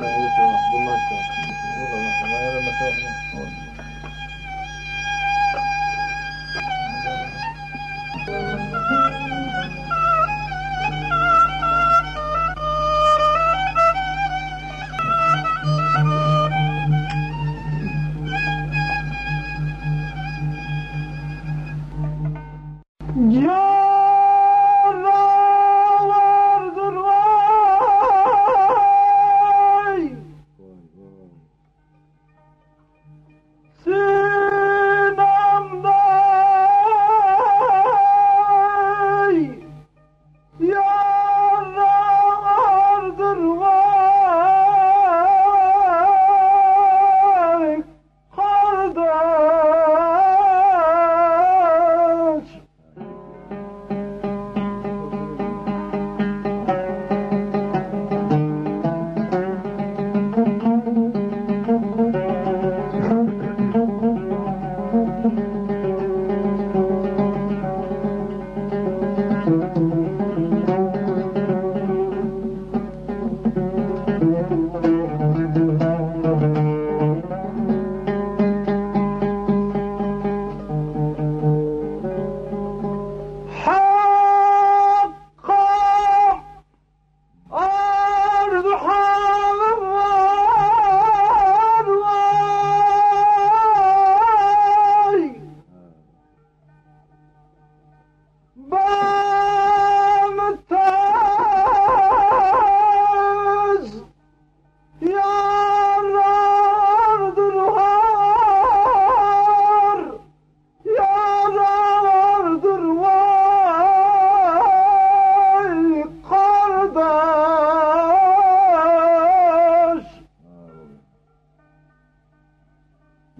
Neyse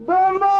Bumble!